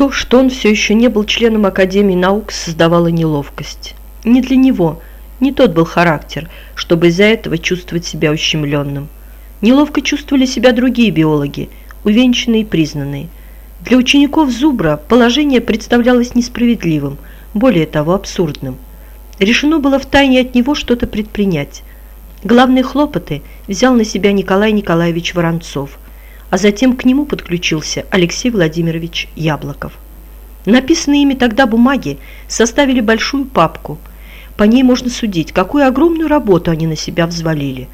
То, что он все еще не был членом Академии наук, создавало неловкость. Не для него, не тот был характер, чтобы из-за этого чувствовать себя ущемленным. Неловко чувствовали себя другие биологи, увенчанные и признанные. Для учеников Зубра положение представлялось несправедливым, более того, абсурдным. Решено было втайне от него что-то предпринять. Главные хлопоты взял на себя Николай Николаевич Воронцов, а затем к нему подключился Алексей Владимирович Яблоков. Написанные ими тогда бумаги составили большую папку. По ней можно судить, какую огромную работу они на себя взвалили.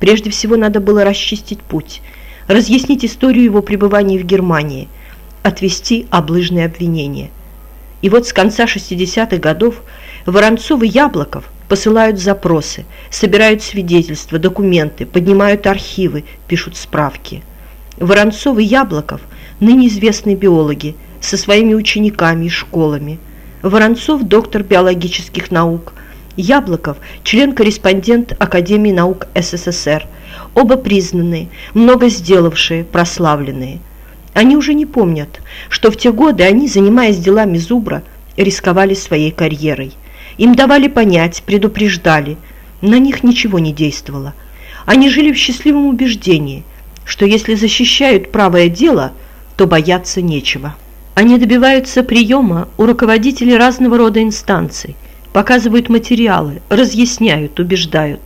Прежде всего надо было расчистить путь, разъяснить историю его пребывания в Германии, отвести облыжные обвинения. И вот с конца 60-х годов Воронцов и Яблоков – посылают запросы, собирают свидетельства, документы, поднимают архивы, пишут справки. Воронцов и Яблоков – ныне известные биологи, со своими учениками и школами. Воронцов – доктор биологических наук, Яблоков – член-корреспондент Академии наук СССР, оба признанные, много сделавшие, прославленные. Они уже не помнят, что в те годы они, занимаясь делами Зубра, рисковали своей карьерой – им давали понять, предупреждали. На них ничего не действовало. Они жили в счастливом убеждении, что если защищают правое дело, то бояться нечего. Они добиваются приема у руководителей разного рода инстанций, показывают материалы, разъясняют, убеждают.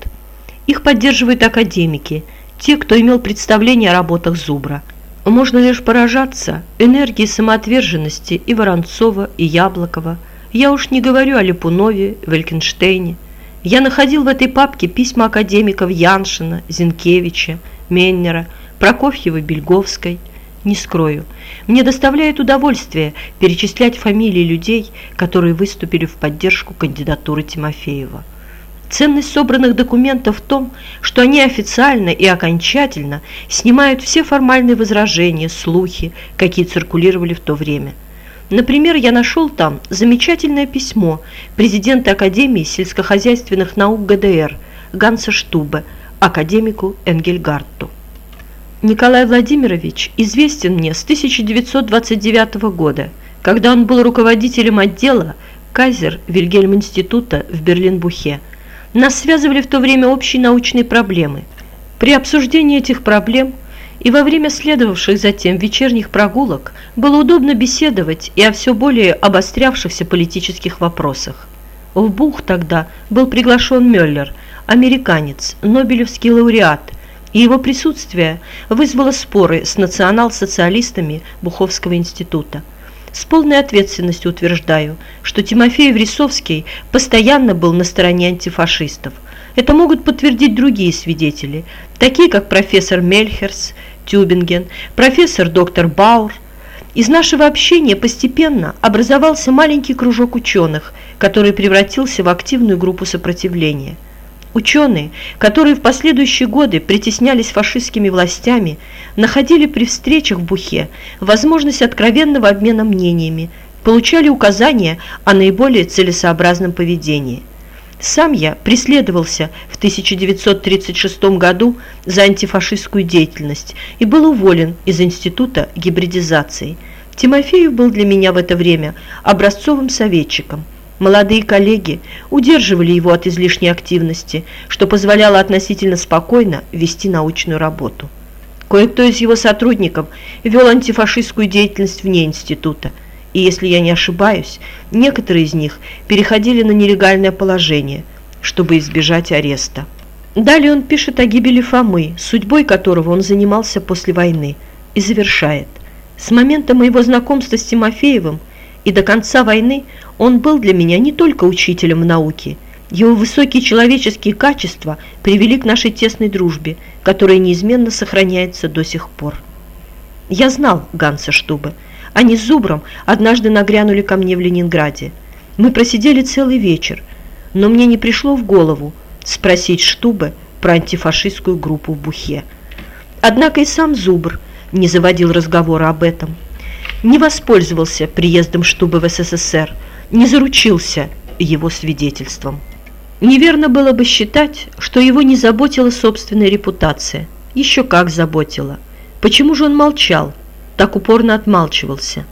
Их поддерживают академики, те, кто имел представление о работах Зубра. Можно лишь поражаться энергии самоотверженности и Воронцова, и Яблокова – я уж не говорю о Липунове, Валькенштейне. Я находил в этой папке письма академиков Яншина, Зинкевича, Меннера, Прокофьева, Бельговской. Не скрою, мне доставляет удовольствие перечислять фамилии людей, которые выступили в поддержку кандидатуры Тимофеева. Ценность собранных документов в том, что они официально и окончательно снимают все формальные возражения, слухи, какие циркулировали в то время – Например, я нашел там замечательное письмо президента Академии сельскохозяйственных наук ГДР Ганса Штубе, академику Энгельгарту. Николай Владимирович известен мне с 1929 года, когда он был руководителем отдела Кайзер Вильгельм института в Берлин-Бухе. Нас связывали в то время общие научные проблемы. При обсуждении этих проблем и во время следовавших затем вечерних прогулок было удобно беседовать и о все более обострявшихся политических вопросах. В Бух тогда был приглашен Мюллер, американец, нобелевский лауреат, и его присутствие вызвало споры с национал-социалистами Буховского института. С полной ответственностью утверждаю, что Тимофей Врисовский постоянно был на стороне антифашистов. Это могут подтвердить другие свидетели, такие как профессор Мельхерс, Тюбинген, профессор доктор Баур. Из нашего общения постепенно образовался маленький кружок ученых, который превратился в активную группу сопротивления. Ученые, которые в последующие годы притеснялись фашистскими властями, находили при встречах в Бухе возможность откровенного обмена мнениями, получали указания о наиболее целесообразном поведении – сам я преследовался в 1936 году за антифашистскую деятельность и был уволен из Института гибридизации. Тимофеев был для меня в это время образцовым советчиком. Молодые коллеги удерживали его от излишней активности, что позволяло относительно спокойно вести научную работу. Кое-кто из его сотрудников вел антифашистскую деятельность вне института – и если я не ошибаюсь, некоторые из них переходили на нелегальное положение, чтобы избежать ареста. Далее он пишет о гибели Фомы, судьбой которого он занимался после войны, и завершает. С момента моего знакомства с Тимофеевым и до конца войны он был для меня не только учителем в науке. Его высокие человеческие качества привели к нашей тесной дружбе, которая неизменно сохраняется до сих пор. Я знал Ганса Штубе, они с Зубром однажды нагрянули ко мне в Ленинграде. Мы просидели целый вечер, но мне не пришло в голову спросить Штубе про антифашистскую группу в Бухе. Однако и сам Зубр не заводил разговора об этом. Не воспользовался приездом Штубы в СССР, не заручился его свидетельством. Неверно было бы считать, что его не заботила собственная репутация. Еще как заботила. Почему же он молчал? так упорно отмалчивался.